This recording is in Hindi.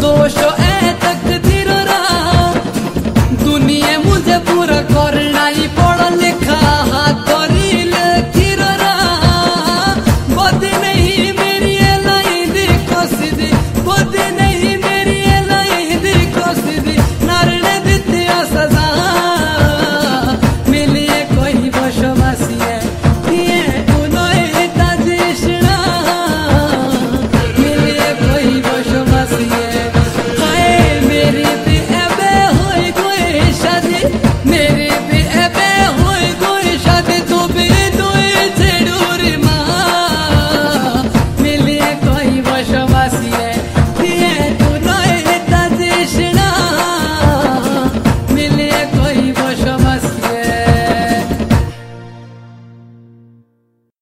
दोष